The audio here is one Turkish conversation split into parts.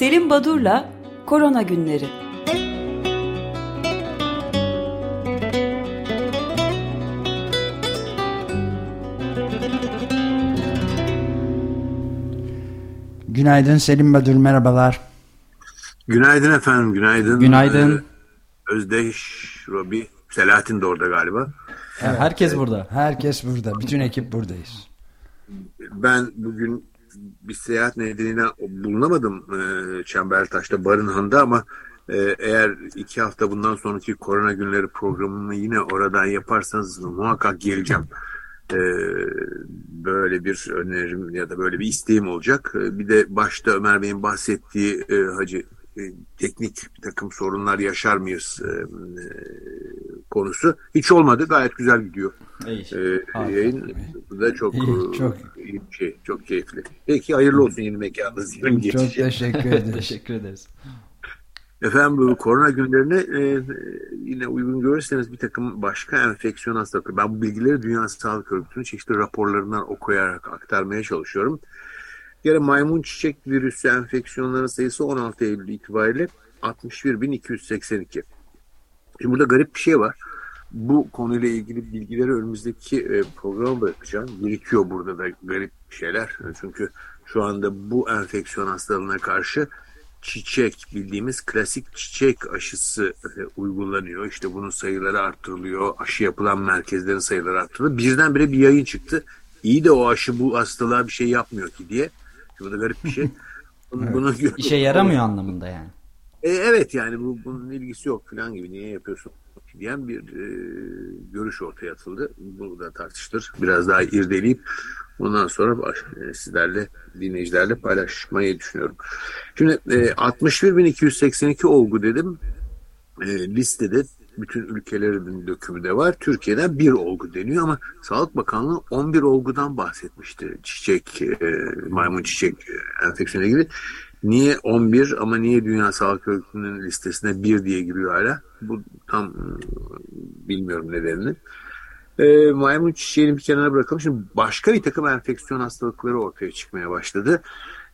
Selim Badur'la Korona Günleri. Günaydın Selim Badur, merhabalar. Günaydın efendim, günaydın. Günaydın. Ee, Özdeş, Robi, Selahattin de orada galiba. Evet, herkes burada. Herkes burada. Bütün ekip buradayız. Ben bugün bir seyahat nedeniyle bulunamadım e, Çembertaş'ta, Barınhan'da ama e, eğer iki hafta bundan sonraki korona günleri programını yine oradan yaparsanız muhakkak geleceğim. E, böyle bir önerim ya da böyle bir isteğim olacak. E, bir de başta Ömer Bey'in bahsettiği Hacı e, teknik bir takım sorunlar yaşar mıyız e, e, konusu hiç olmadı. Gayet güzel gidiyor. İyi. E, yayın bu da çok İyi, çok. iyi bir şey, çok keyifli. Peki hayırlı olsun yeni mekanınız. Yeni Çok geçiş. teşekkür ederiz. Teşekkür ederiz. Efendim bu korona günlerine e, yine uygun görürseniz bir takım başka enfeksiyon hastalıkları. Ben bu bilgileri Dünya Sağlık Örgütü'nün çeşitli raporlarından okuyarak aktarmaya çalışıyorum. Bir maymun çiçek virüsü enfeksiyonların sayısı 16 Eylül itibariyle 61.282. Şimdi burada garip bir şey var. Bu konuyla ilgili bilgileri önümüzdeki e, programa bırakacağım. Birikiyor burada da garip şeyler. Çünkü şu anda bu enfeksiyon hastalığına karşı çiçek bildiğimiz klasik çiçek aşısı e, uygulanıyor. İşte bunun sayıları arttırılıyor. Aşı yapılan merkezlerin sayıları arttırılıyor. Birdenbire bir yayın çıktı. İyi de o aşı bu hastalığa bir şey yapmıyor ki diye. Bu da garip bir şey. Bunu, bunu İşe yaramıyor anlamında yani. e, evet yani bu, bunun ilgisi yok falan gibi niye yapıyorsun diyen bir e, görüş ortaya atıldı. Bunu da tartıştır. Biraz daha irdeleyip ondan sonra baş, e, sizlerle dinleyicilerle paylaşmayı düşünüyorum. Şimdi e, 61.282 olgu dedim. E, listede bütün ülkelerin dökümü de var. Türkiye'den bir olgu deniyor ama Sağlık Bakanlığı 11 olgudan bahsetmişti. Çiçek, e, maymun çiçek e, enfeksiyonu ilgili. Niye 11 ama niye Dünya Sağlık Örgütü'nün listesine 1 diye giriyor hala? Bu tam e, bilmiyorum nedenini. E, maymun çiçeğini bir kenara bırakalım. Şimdi başka bir takım enfeksiyon hastalıkları ortaya çıkmaya başladı.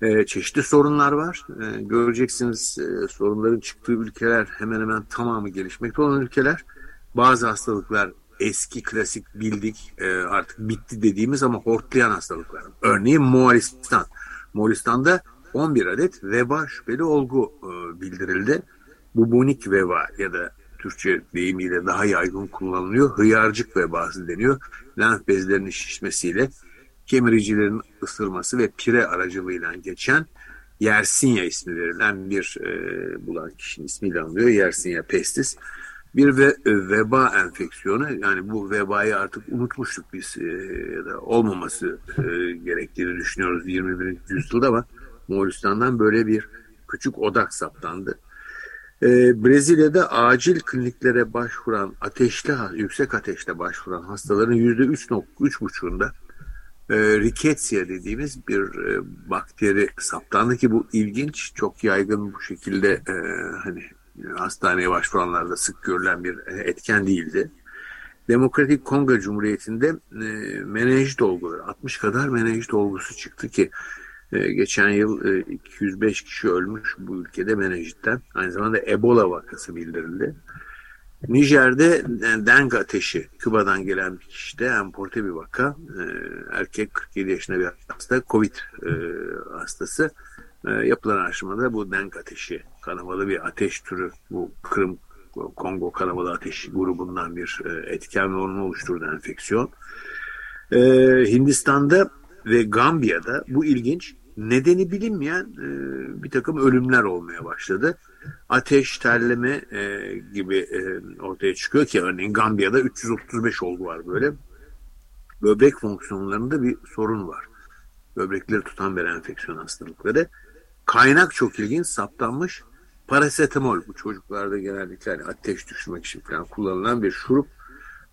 E, çeşitli sorunlar var. E, göreceksiniz e, sorunların çıktığı ülkeler hemen hemen tamamı gelişmekte olan ülkeler. Bazı hastalıklar eski klasik bildik e, artık bitti dediğimiz ama hortlayan hastalıklar. Örneğin Moğolistan. Moğolistan'da 11 adet veba şüpheli olgu e, bildirildi. Bubonik veba ya da Türkçe deyimiyle daha yaygın kullanılıyor. Hıyarcık vebası deniyor. Lenf bezlerinin şişmesiyle kemiricilerin ısırması ve pire aracılığıyla geçen Yersinia ismi verilen bir e, bulan kişinin ismiyle anılıyor. Yersinia pestis. Bir ve, e, veba enfeksiyonu yani bu vebayı artık unutmuştuk biz e, ya da olmaması e, gerektiğini düşünüyoruz 21. yüzyılda ama Moğolistan'dan böyle bir küçük odak saptandı. Ee, Brezilya'da acil kliniklere başvuran ateşli, yüksek ateşle başvuran hastaların yüzde 3.3,5'unda e, riketsia dediğimiz bir e, bakteri saptandı ki bu ilginç, çok yaygın bu şekilde e, hani hastaneye başvuranlarda sık görülen bir e, etken değildi. Demokratik Kongo Cumhuriyeti'nde e, menenjit olguları, 60 kadar menenjit olgusu çıktı ki ee, geçen yıl e, 205 kişi ölmüş bu ülkede menenjitten. Aynı zamanda Ebola vakası bildirildi. Nijer'de e, deng ateşi, Küba'dan gelen bir kişide emporte bir vaka. E, erkek 47 yaşında bir hasta, Covid e, hastası. Yapılan araştırmada bu deng ateşi, kanamalı bir ateş türü, bu Kırım Kongo kanamalı ateş grubundan bir etken ve onun oluşturduğu enfeksiyon. Hindistan'da ve Gambiya'da bu ilginç nedeni bilinmeyen bir takım ölümler olmaya başladı. Ateş, terleme e, gibi e, ortaya çıkıyor ki örneğin Gambiya'da 335 olgu var böyle. Böbrek fonksiyonlarında bir sorun var. Böbrekleri tutan bir enfeksiyon hastalıkları. Kaynak çok ilginç, saptanmış. Parasetamol bu çocuklarda genellikle hani ateş düşürmek için falan kullanılan bir şurup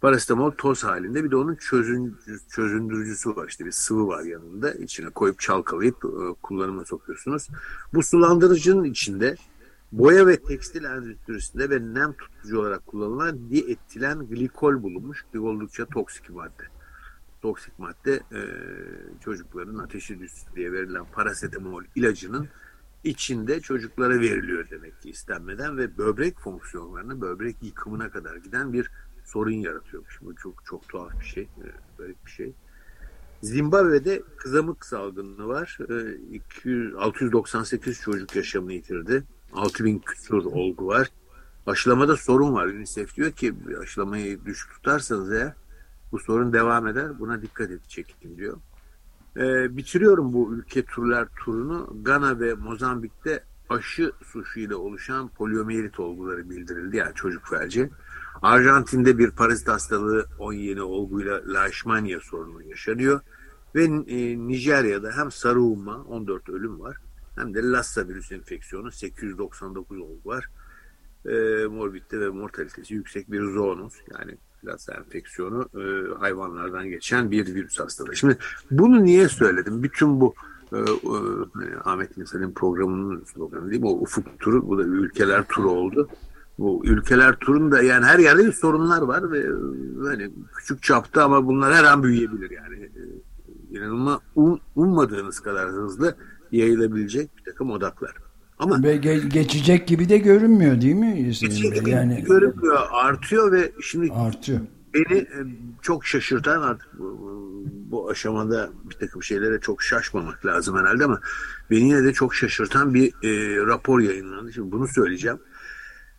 Parasetamol toz halinde bir de onun çözün, çözündürücüsü var işte bir sıvı var yanında içine koyup çalkalayıp e, kullanıma sokuyorsunuz. Bu sulandırıcının içinde boya ve tekstil endüstrisinde ve nem tutucu olarak kullanılan dietilen glikol bulunmuş bir oldukça toksik madde. Toksik madde e, çocukların ateşi düşsün diye verilen parasetamol ilacının içinde çocuklara veriliyor demek ki istenmeden ve böbrek fonksiyonlarına, böbrek yıkımına kadar giden bir sorun yaratıyormuş. Bu çok çok tuhaf bir şey, böyle bir şey. Zimbabwe'de kızamık salgını var. 200, 698 çocuk yaşamını yitirdi. 6000 küsur olgu var. Aşılamada sorun var. UNICEF diyor ki aşılamayı düşük tutarsanız eğer bu sorun devam eder. Buna dikkat edecek diyor. Ee, bitiriyorum bu ülke turlar turunu. Gana ve Mozambik'te aşı suçuyla oluşan poliomiyelit olguları bildirildi. Yani çocuk felci. Arjantin'de bir parazit hastalığı 10 yeni olguyla Leishmania sorunu yaşanıyor. Ve e, Nijerya'da hem sarı umma 14 ölüm var hem de Lassa virüs enfeksiyonu 899 olgu var. E, morbidite ve mortalitesi yüksek bir zoonuz yani Lassa enfeksiyonu e, hayvanlardan geçen bir virüs hastalığı. Şimdi bunu niye söyledim? Bütün bu e, e, Ahmet İnsan'ın programının sloganı değil mi? O ufuk turu, bu da ülkeler turu oldu. Bu ülkeler turunda yani her yerde sorunlar var ve hani küçük çapta ama bunlar her an büyüyebilir yani. İnanılmaz um, ummadığınız kadar hızlı yayılabilecek bir takım odaklar. Ama ve ge geçecek gibi de görünmüyor değil mi? Geçecek gibi yani görünmüyor, artıyor ve şimdi artıyor. Beni çok şaşırtan artık bu, bu aşamada bir takım şeylere çok şaşmamak lazım herhalde ama beni yine de çok şaşırtan bir e, rapor yayınlandı. Şimdi bunu söyleyeceğim.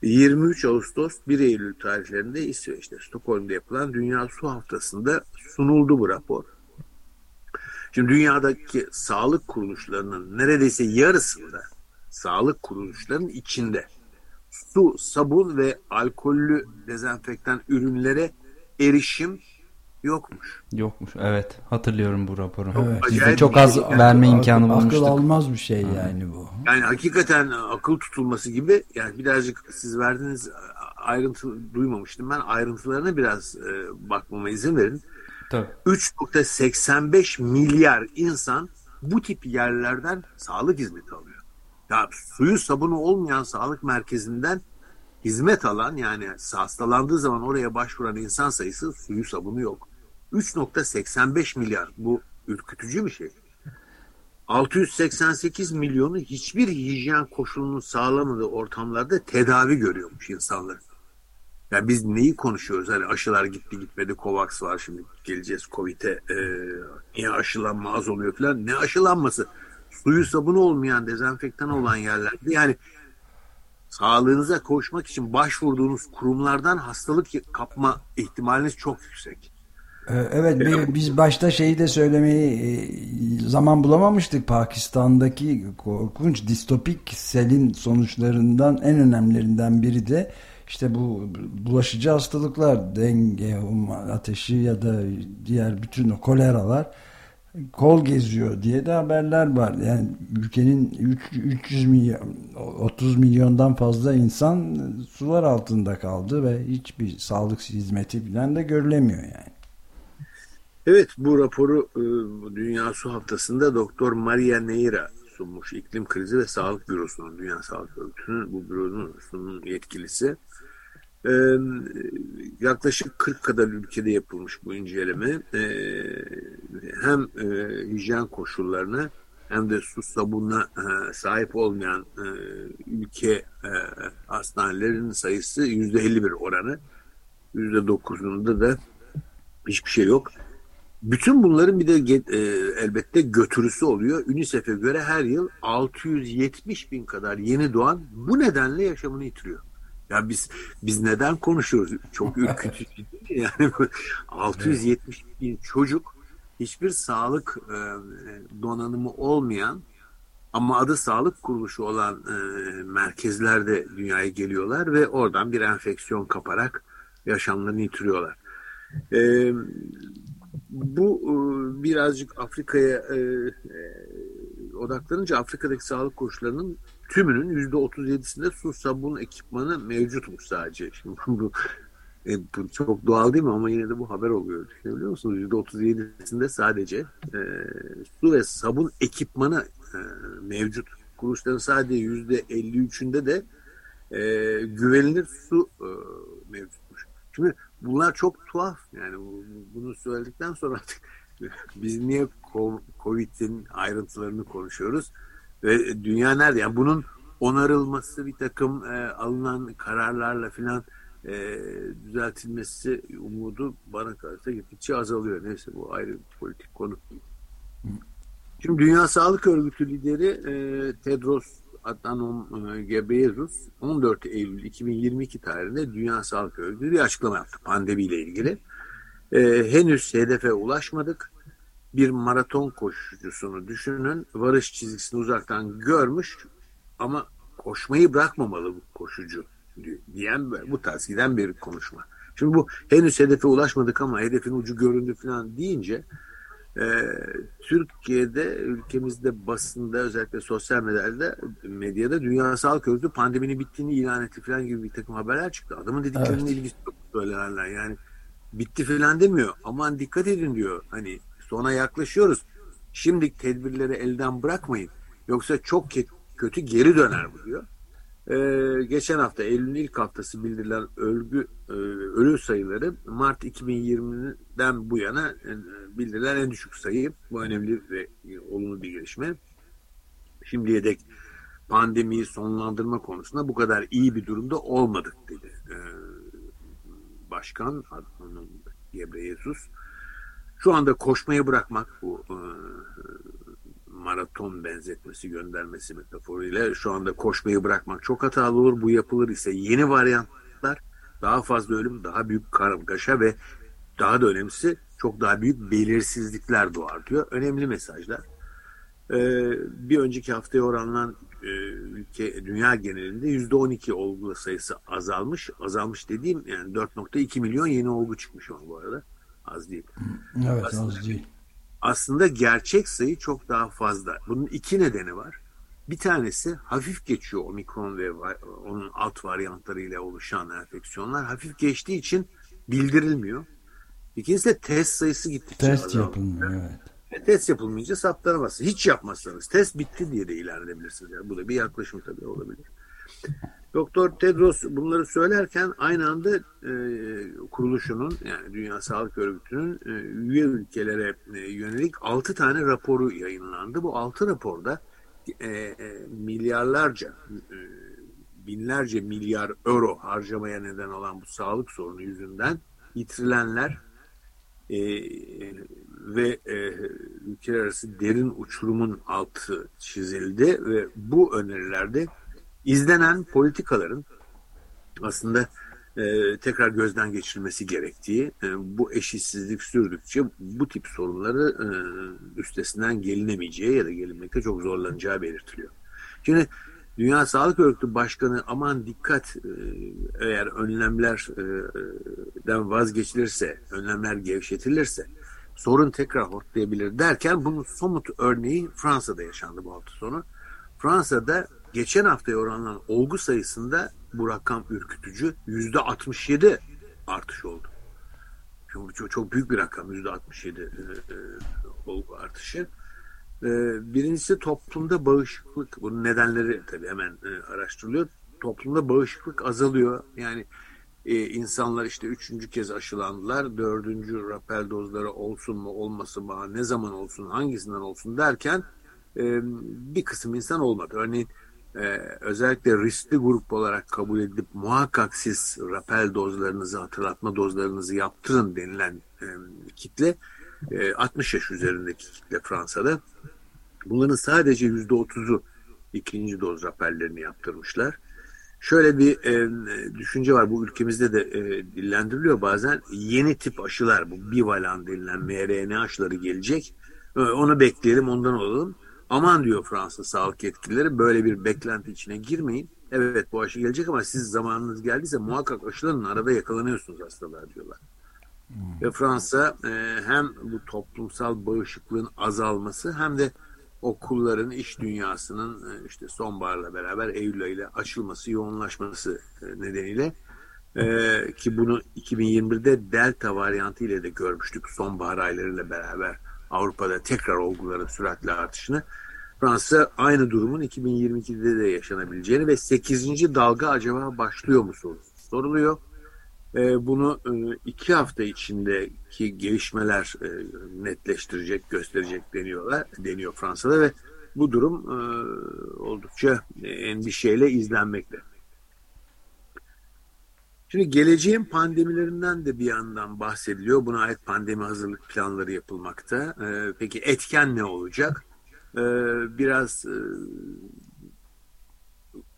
23 Ağustos 1 Eylül tarihlerinde İsveç'te Stockholm'da yapılan Dünya Su Haftası'nda sunuldu bu rapor. Şimdi dünyadaki sağlık kuruluşlarının neredeyse yarısında sağlık kuruluşlarının içinde su, sabun ve alkollü dezenfektan ürünlere erişim yokmuş. Yokmuş evet hatırlıyorum bu raporu. Evet. Biz de çok az şey. verme yani, imkanı akıl, bulmuştuk. Akıl almaz bir şey yani bu. Yani hakikaten akıl tutulması gibi yani birazcık siz verdiğiniz ayrıntı duymamıştım ben ayrıntılarına biraz e, bakmama izin verin. 3.85 milyar insan bu tip yerlerden sağlık hizmeti alıyor. Ya suyu sabunu olmayan sağlık merkezinden hizmet alan yani hastalandığı zaman oraya başvuran insan sayısı suyu sabunu yok. 3.85 milyar bu ürkütücü bir şey. 688 milyonu hiçbir hijyen koşulunun sağlamadığı ortamlarda tedavi görüyormuş insanlar. Yani biz neyi konuşuyoruz? Hani aşılar gitti gitmedi Covax var şimdi geleceğiz Covid'e e, niye aşılanma az oluyor falan. Ne aşılanması? Suyu sabunu olmayan dezenfektan olan yerlerde yani sağlığınıza koşmak için başvurduğunuz kurumlardan hastalık kapma ihtimaliniz çok yüksek. Evet biz başta şeyi de söylemeyi zaman bulamamıştık Pakistan'daki korkunç distopik selin sonuçlarından en önemlilerinden biri de işte bu bulaşıcı hastalıklar denge, ateşi ya da diğer bütün o koleralar kol geziyor diye de haberler var. Yani ülkenin 3, 300 milyon 30 milyondan fazla insan sular altında kaldı ve hiçbir sağlık hizmeti falan da görülemiyor yani. Evet bu raporu e, Dünya Su Haftası'nda Doktor Maria Neira sunmuş. İklim Krizi ve Sağlık Bürosu'nun, Dünya Sağlık Örgütü'nün bu büronun yetkilisi. Ee, yaklaşık 40 kadar ülkede yapılmış bu inceleme. Ee, hem e, hijyen koşullarına hem de su sabununa e, sahip olmayan e, ülke e, hastanelerinin sayısı yüzde 51 oranı. Yüzde dokuzunda da hiçbir şey yok. Bütün bunların bir de e, elbette götürüsü oluyor. UNICEF'e göre her yıl 670 bin kadar yeni doğan bu nedenle yaşamını yitiriyor. Ya biz biz neden konuşuyoruz? Çok ürkütücü değil mi? Yani 670 bin çocuk hiçbir sağlık e, donanımı olmayan ama adı sağlık kuruluşu olan e, merkezlerde dünyaya geliyorlar ve oradan bir enfeksiyon kaparak yaşamlarını yitiriyorlar. E, bu e, birazcık Afrika'ya e, e, odaklanınca Afrika'daki sağlık koşullarının tümünün yüzde otuz yedisinde su sabun ekipmanı mevcutmuş sadece. Şimdi bu, e, bu çok doğal değil mi ama yine de bu haber oluyor. Biliyor musunuz? Yüzde otuz yedisinde sadece e, su ve sabun ekipmanı e, mevcut. Kuruluşların sadece yüzde elli üçünde de e, güvenilir su e, mevcutmuş. Şimdi bunlar çok tuhaf. Yani bunu söyledikten sonra artık biz niye Covid'in ayrıntılarını konuşuyoruz? Ve dünya nerede? Yani bunun onarılması bir takım e, alınan kararlarla filan e, düzeltilmesi umudu bana kalırsa gittikçe azalıyor. Neyse bu ayrı bir politik konu. Şimdi Dünya Sağlık Örgütü lideri e, Tedros Adhanom e, Ghebreyesus 14 Eylül 2022 tarihinde Dünya Sağlık Örgütü bir açıklama yaptı pandemiyle ilgili. E, henüz hedefe ulaşmadık. Bir maraton koşucusunu düşünün. Varış çizgisini uzaktan görmüş ama koşmayı bırakmamalı bu koşucu diyen bu tarz giden bir konuşma. Şimdi bu henüz hedefe ulaşmadık ama hedefin ucu göründü falan deyince e, Türkiye'de ülkemizde basında özellikle sosyal medyada medyada Dünya Sağlık Örgütü pandeminin bittiğini ilan etti falan gibi bir takım haberler çıktı. Adamın dediklerinin evet. ilgisi yok söylenenler. Yani bitti falan demiyor. Aman dikkat edin diyor. Hani sona yaklaşıyoruz. Şimdi tedbirleri elden bırakmayın. Yoksa çok kötü geri döner bu diyor. Ee, geçen hafta Eylül'ün ilk haftası bildirilen ölgü, e, ölü sayıları Mart 2020'den bu yana e, bildirilen en düşük sayı. Bu önemli ve olumlu bir gelişme. Şimdiye dek pandemiyi sonlandırma konusunda bu kadar iyi bir durumda olmadık dedi. Ee, Başkan Adnan Gebreyesus. Şu anda koşmayı bırakmak bu e, maraton benzetmesi göndermesi metaforuyla şu anda koşmayı bırakmak çok hatalı olur. Bu yapılır ise yeni varyantlar daha fazla ölüm, daha büyük kargaşa ve daha da önemlisi çok daha büyük belirsizlikler doğar diyor. Önemli mesajlar. Ee, bir önceki haftaya oranla e, ülke dünya genelinde yüzde 12 olgu sayısı azalmış. Azalmış dediğim yani 4.2 milyon yeni olgu çıkmış ama bu arada. Az değil. Evet Aslında, az değil aslında gerçek sayı çok daha fazla. Bunun iki nedeni var. Bir tanesi hafif geçiyor omikron ve onun alt varyantlarıyla oluşan enfeksiyonlar hafif geçtiği için bildirilmiyor. İkincisi de test sayısı gittikçe Test azalıyor. yapılmıyor evet. E, test yapılmayınca saptanamazsınız. Hiç yapmazsanız test bitti diye de ilan edebilirsiniz. Yani bu da bir yaklaşım tabii olabilir. Doktor Tedros bunları söylerken aynı anda e, kuruluşunun yani Dünya Sağlık Örgütü'nün e, üye ülkelere e, yönelik 6 tane raporu yayınlandı. Bu 6 raporda e, e, milyarlarca e, binlerce milyar euro harcamaya neden olan bu sağlık sorunu yüzünden yitirilenler e, ve e, ülkeler arası derin uçurumun altı çizildi ve bu önerilerde izlenen politikaların aslında e, tekrar gözden geçirilmesi gerektiği, e, bu eşitsizlik sürdükçe bu tip sorunları e, üstesinden gelinemeyeceği ya da gelinmekte çok zorlanacağı belirtiliyor. Şimdi Dünya Sağlık Örgütü Başkanı aman dikkat e, eğer önlemlerden vazgeçilirse, önlemler gevşetilirse sorun tekrar hortlayabilir derken bunun somut örneği Fransa'da yaşandı bu hafta sonu. Fransa'da geçen haftaya oranlanan olgu sayısında bu rakam ürkütücü. Yüzde 67 artış oldu. Çok, çok, büyük bir rakam yüzde 67 e, e, olgu artışı. E, birincisi toplumda bağışıklık. Bunun nedenleri tabii hemen e, araştırılıyor. Toplumda bağışıklık azalıyor. Yani e, insanlar işte üçüncü kez aşılandılar. Dördüncü rapel dozları olsun mu olmasın mı ne zaman olsun hangisinden olsun derken e, bir kısım insan olmadı. Örneğin özellikle riskli grup olarak kabul edip muhakkak siz rapel dozlarınızı, hatırlatma dozlarınızı yaptırın denilen kitle e, 60 yaş üzerindeki kitle Fransa'da. Bunların sadece %30'u ikinci doz rapellerini yaptırmışlar. Şöyle bir e, düşünce var bu ülkemizde de e, dillendiriliyor bazen. Yeni tip aşılar bu bivalan denilen mRNA aşıları gelecek. E, onu bekleyelim ondan olalım. Aman diyor Fransa sağlık yetkilileri böyle bir beklenti içine girmeyin. Evet bu aşı gelecek ama siz zamanınız geldiyse muhakkak aşılanın arada yakalanıyorsunuz hastalar diyorlar. Hmm. Ve Fransa e, hem bu toplumsal bağışıklığın azalması hem de okulların, iş dünyasının e, işte sonbaharla beraber Eylül ayıyla açılması, yoğunlaşması e, nedeniyle e, ki bunu 2021'de Delta varyantı ile de görmüştük sonbahar aylarıyla beraber Avrupa'da tekrar olguların süratli artışını Fransa aynı durumun 2022'de de yaşanabileceğini ve 8. dalga acaba başlıyor mu sorusu soruluyor. E, bunu e, iki hafta içindeki gelişmeler e, netleştirecek, gösterecek deniyorlar, deniyor Fransa'da ve bu durum oldukça endişeyle izlenmekte. Şimdi geleceğin pandemilerinden de bir yandan bahsediliyor. Buna ait pandemi hazırlık planları yapılmakta. Peki etken ne olacak? Biraz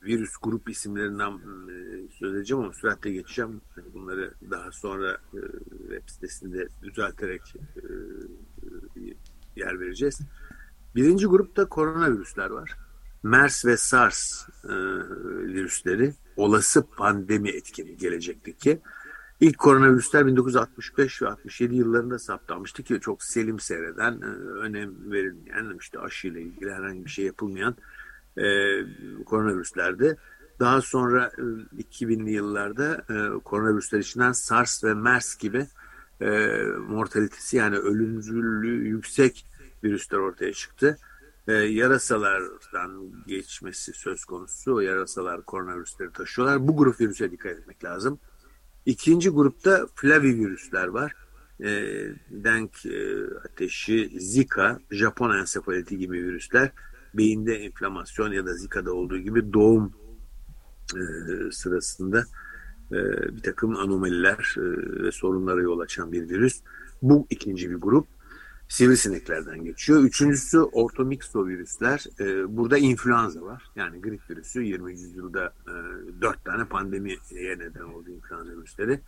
virüs grup isimlerinden e, söz edeceğim ama süratle geçeceğim. Bunları daha sonra e, web sitesinde düzelterek e, yer vereceğiz. Birinci grupta koronavirüsler var. MERS ve SARS virüsleri olası pandemi etkeni gelecekteki. İlk koronavirüsler 1965 ve 67 yıllarında saptanmıştı ki çok selim seyreden, önem verilmeyen, işte aşıyla ilgili herhangi bir şey yapılmayan e, koronavirüslerde. Daha sonra e, 2000'li yıllarda e, koronavirüsler içinden SARS ve MERS gibi e, mortalitesi yani ölümcüllüğü yüksek virüsler ortaya çıktı e, yarasalardan geçmesi söz konusu. O yarasalar koronavirüsleri taşıyorlar. Bu grup virüse dikkat etmek lazım. İkinci grupta flavivirüsler var. E, denk e, ateşi, Zika, Japon ensefaliti gibi virüsler. Beyinde enflamasyon ya da Zika'da olduğu gibi doğum e, sırasında e, bir takım anomaliler e, ve sorunlara yol açan bir virüs. Bu ikinci bir grup sivrisineklerden geçiyor. Üçüncüsü ortomiksovirüsler. E, burada influenza var. Yani grip virüsü 20. yüzyılda e, 4 tane pandemiye neden oldu influenza virüsleri.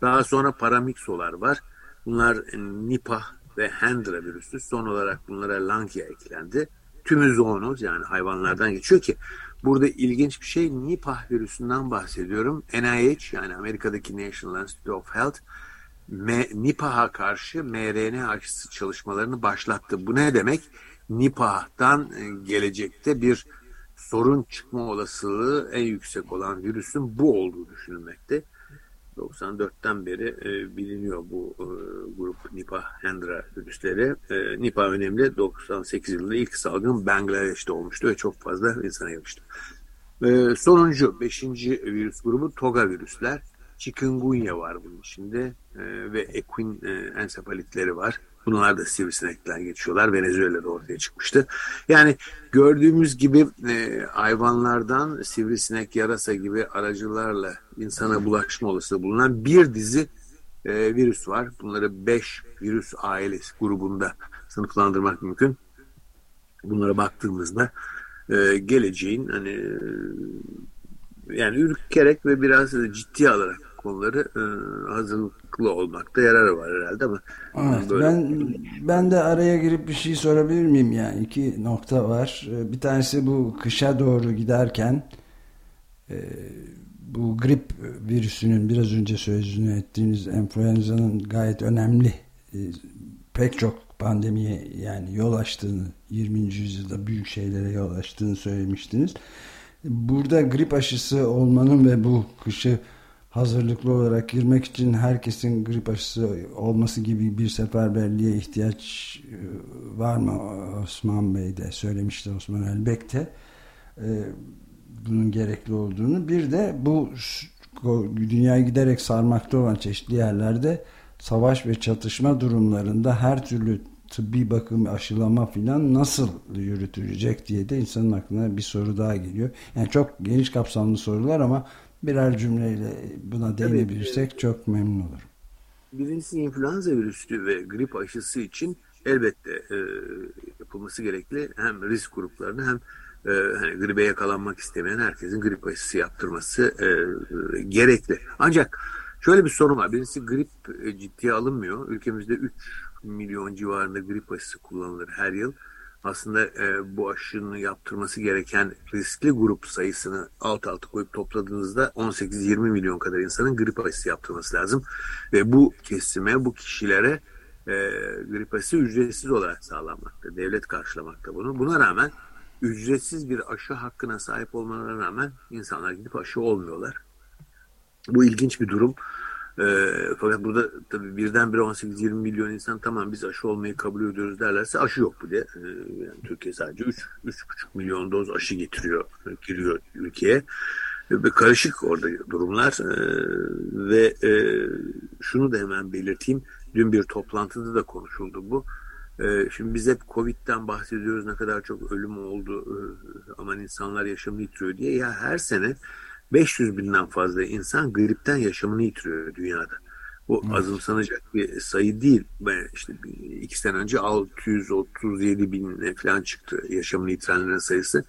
Daha sonra paramiksolar var. Bunlar e, Nipah ve Hendra virüsü. Son olarak bunlara Lankia eklendi. Tümü zoonoz yani hayvanlardan geçiyor ki burada ilginç bir şey Nipah virüsünden bahsediyorum. NIH yani Amerika'daki National Institute of Health Nipah'a karşı mRNA aşısı çalışmalarını başlattı. Bu ne demek? Nipah'tan e, gelecekte bir sorun çıkma olasılığı en yüksek olan virüsün bu olduğu düşünülmekte. 94'ten beri e, biliniyor bu e, grup Nipah Hendra virüsleri. E, Nipah önemli. 98 yılında ilk salgın Bangladeş'te olmuştu ve çok fazla insana yapıştı. E, sonuncu, beşinci virüs grubu Toga virüsler. Chikungunya var bunun içinde e, ve equin e, ensefalitleri var. Bunlar da sivrisinekten geçiyorlar. Venezuela'da ortaya çıkmıştı. Yani gördüğümüz gibi e, hayvanlardan sivrisinek, yarasa gibi aracılarla insana bulaşma olasılığı bulunan bir dizi e, virüs var. Bunları 5 virüs ailesi grubunda sınıflandırmak mümkün. Bunlara baktığımızda e, geleceğin hani yani ürkerek ve biraz ciddi alarak konuları e, hazırlıklı olmakta yarar var herhalde ama evet, böyle... ben ben de araya girip bir şey sorabilir miyim yani iki nokta var e, bir tanesi bu kışa doğru giderken e, bu grip virüsünün biraz önce sözünü ettiğiniz influenza'nın gayet önemli e, pek çok pandemiye yani yol açtığını 20. yüzyılda büyük şeylere yol açtığını söylemiştiniz. Burada grip aşısı olmanın ve bu kışı hazırlıklı olarak girmek için herkesin grip aşısı olması gibi bir seferberliğe ihtiyaç e, var mı Osman Bey de söylemişti Osman Elbek de e, bunun gerekli olduğunu bir de bu dünyayı giderek sarmakta olan çeşitli yerlerde savaş ve çatışma durumlarında her türlü tıbbi bakım, aşılama filan nasıl yürütülecek diye de insanın aklına bir soru daha geliyor. Yani çok geniş kapsamlı sorular ama birer cümleyle buna değinebilirsek evet, çok memnun olurum. Birincisi influenza virüsü ve grip aşısı için elbette e, yapılması gerekli hem risk gruplarını hem e, hani gribe yakalanmak istemeyen herkesin grip aşısı yaptırması e, e, gerekli. Ancak şöyle bir sorun var. Birincisi grip e, ciddiye alınmıyor. Ülkemizde 3 milyon civarında grip aşısı kullanılır her yıl aslında e, bu aşının yaptırması gereken riskli grup sayısını alt alta koyup topladığınızda 18-20 milyon kadar insanın grip aşısı yaptırması lazım. Ve bu kesime, bu kişilere e, grip aşısı ücretsiz olarak sağlanmakta. Devlet karşılamakta bunu. Buna rağmen ücretsiz bir aşı hakkına sahip olmalarına rağmen insanlar gidip aşı olmuyorlar. Bu ilginç bir durum. E, fakat burada tabii birdenbire 18-20 milyon insan tamam biz aşı olmayı kabul ediyoruz derlerse aşı yok bu diye. E, yani Türkiye sadece 3-3,5 milyon doz aşı getiriyor, giriyor ülkeye. Ve karışık orada durumlar e, ve e, şunu da hemen belirteyim. Dün bir toplantıda da konuşuldu bu. Ee, şimdi biz hep Covid'den bahsediyoruz ne kadar çok ölüm oldu e, aman insanlar yaşamını yitiriyor diye. Ya her sene 500 binden fazla insan gripten yaşamını yitiriyor dünyada. Bu evet. azımsanacak bir sayı değil. Ben işte iki sene önce 637 bin falan çıktı yaşamını yitirenlerin sayısı.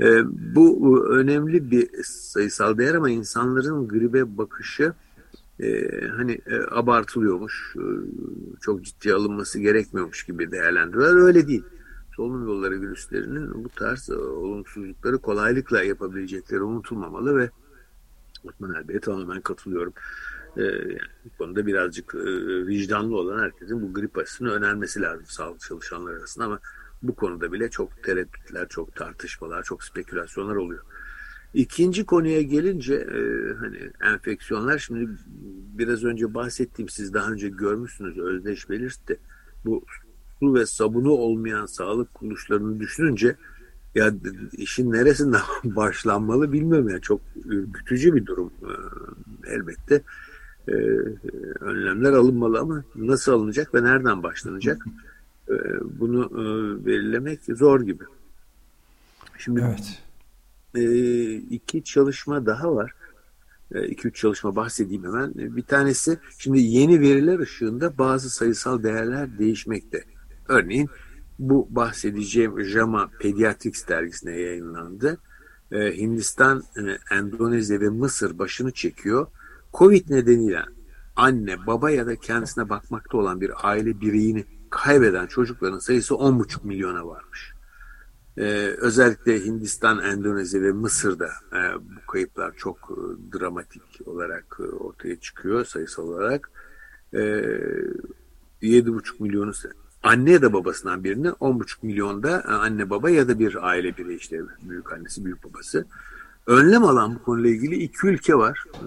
E, bu önemli bir sayısal değer ama insanların gribe bakışı e, hani e, abartılıyormuş, e, çok ciddi alınması gerekmiyormuş gibi değerlendiriyorlar. Öyle değil. Solunum yolları virüslerinin bu tarz e, olumsuzlukları kolaylıkla yapabilecekleri unutulmamalı ve Osman Erbe'ye tamamen katılıyorum. E, bu konuda birazcık e, vicdanlı olan herkesin bu grip aşısını önermesi lazım sağlık çalışanlar arasında ama bu konuda bile çok tereddütler, çok tartışmalar, çok spekülasyonlar oluyor. İkinci konuya gelince e, hani enfeksiyonlar şimdi biraz önce bahsettiğim siz daha önce görmüşsünüz Özdeş belirtti. Bu su ve sabunu olmayan sağlık kuruluşlarını düşününce ya işin neresinden başlanmalı bilmiyorum ya çok ürkütücü bir durum e, elbette e, önlemler alınmalı ama nasıl alınacak ve nereden başlanacak e, bunu e, belirlemek zor gibi. Şimdi evet. e, iki çalışma daha var. E, iki üç çalışma bahsedeyim hemen. Bir tanesi şimdi yeni veriler ışığında bazı sayısal değerler değişmekte. Örneğin bu bahsedeceğim JAMA Pediatrics dergisine yayınlandı. Ee, Hindistan, e, Endonezya ve Mısır başını çekiyor. Covid nedeniyle anne, baba ya da kendisine bakmakta olan bir aile bireyini kaybeden çocukların sayısı 10,5 milyona varmış. Ee, özellikle Hindistan, Endonezya ve Mısır'da e, bu kayıplar çok e, dramatik olarak ortaya çıkıyor sayısal olarak. E, 7,5 milyonu anne ya da babasından birini 10,5 milyonda e, anne baba ya da bir aile bireyi işte büyük annesi büyük babası. Önlem alan bu konuyla ilgili iki ülke var. E,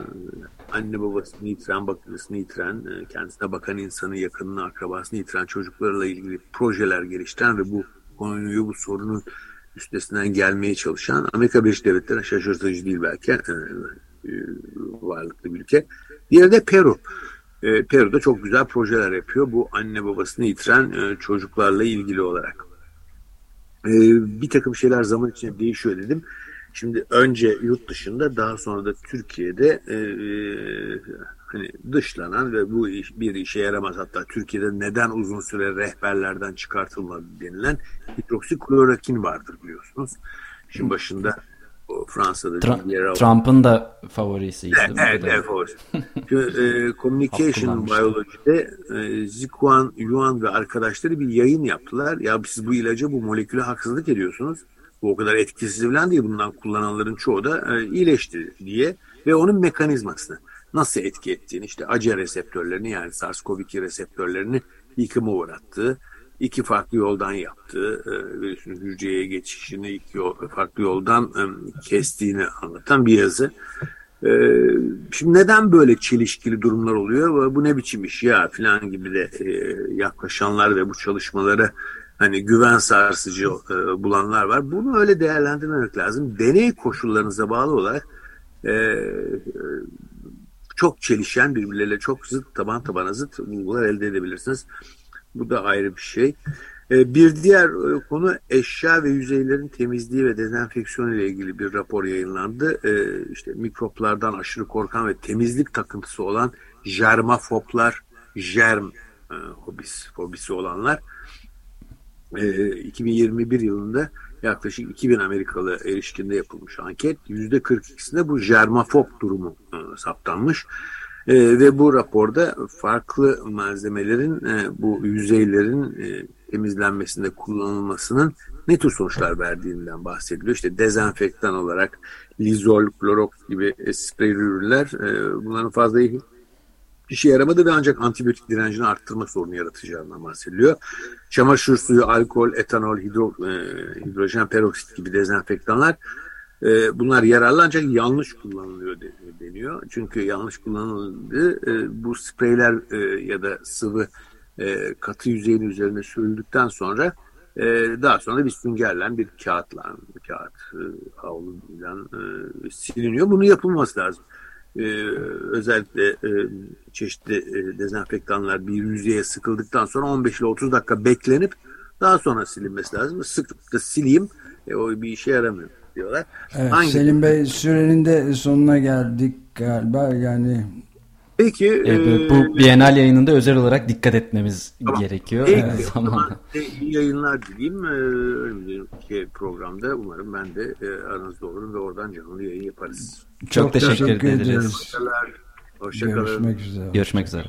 anne babasını yitiren, bakıcısını yitiren, e, kendisine bakan insanı, yakınını, akrabasını yitiren çocuklarla ilgili projeler geliştiren ve bu konuyu, bu sorunun üstesinden gelmeye çalışan Amerika Birleşik Devletleri şaşırtıcı değil belki varlıklı bir ülke. Diğeri de Peru. E, Peru'da çok güzel projeler yapıyor. Bu anne babasını yitiren e, çocuklarla ilgili olarak. E, bir takım şeyler zaman içinde değişiyor dedim. Şimdi önce yurt dışında daha sonra da Türkiye'de e, e, hani dışlanan ve bu iş, bir işe yaramaz hatta Türkiye'de neden uzun süre rehberlerden çıkartılmadı denilen hidroksiklorokin vardır biliyorsunuz. Şimdi başında Fransa'da Tra- Trump'ın da favorisiydi. Evet, evet, evet favorisi. e, Communication Biology'de e, Zikuan, Yuan ve arkadaşları bir yayın yaptılar. Ya siz bu ilaca, bu moleküle haksızlık ediyorsunuz. Bu o kadar etkisiz falan değil. Bundan kullananların çoğu da e, iyileşti diye. Ve onun mekanizmasını nasıl etki ettiğini işte acı reseptörlerini yani SARS-CoV-2 reseptörlerini yıkıma uğrattığı iki farklı yoldan yaptığı, e, virüsün hücreye geçişini iki farklı yoldan e, kestiğini anlatan bir yazı. E, şimdi neden böyle çelişkili durumlar oluyor? Bu ne biçim iş ya falan gibi de yaklaşanlar ve bu çalışmaları hani güven sarsıcı bulanlar var. Bunu öyle değerlendirmemek lazım. Deney koşullarınıza bağlı olarak çok çelişen birbirleriyle çok zıt taban tabana zıt bulgular elde edebilirsiniz. Bu da ayrı bir şey. Ee, bir diğer e, konu eşya ve yüzeylerin temizliği ve dezenfeksiyonu ile ilgili bir rapor yayınlandı. Ee, işte mikroplardan aşırı korkan ve temizlik takıntısı olan jermafoblar, germ e, hobis, hobisi olanlar 2021 e, yılında yaklaşık 2000 Amerikalı erişkinde yapılmış anket. %42'sinde bu jermafob durumu saptanmış. E, ve bu raporda farklı malzemelerin e, bu yüzeylerin e, temizlenmesinde kullanılmasının ne tür sonuçlar verdiğinden bahsediliyor. İşte dezenfektan olarak lizol, klorox gibi sprey ürünler e, bunların fazla işe yaramadı ve ancak antibiyotik direncini arttırma sorunu yaratacağından bahsediliyor. Çamaşır suyu, alkol, etanol, hidro, e, hidrojen peroksit gibi dezenfektanlar e, bunlar yararlı ancak yanlış kullanılıyor deniyor. Çünkü yanlış kullanıldı. E, bu spreyler e, ya da sıvı e, katı yüzeyin üzerine sürüldükten sonra e, daha sonra bir süngerle bir kağıtla bir kağıt e, havluyla e, siliniyor. Bunu yapılması lazım. e, özellikle e, çeşitli e, dezenfektanlar bir yüzeye sıkıldıktan sonra 15 ile 30 dakika beklenip daha sonra silinmesi lazım. Sıkıp da sileyim e, o bir işe yaramıyor diyorlar. Evet, Hangi? Selim Bey sürenin de sonuna geldik galiba yani Peki. E, bu Bienal yayınında özel olarak dikkat etmemiz tamam. gerekiyor. Peki, evet. zamanla. iyi yayınlar dileyim. Önümüzdeki programda umarım ben de e, aranızda olurum ve oradan canlı yayın yaparız. Çok, Çok teşekkür, teşekkür ederiz. Hoşçakalın. Hoşça Görüşmek üzere. Görüşmek üzere.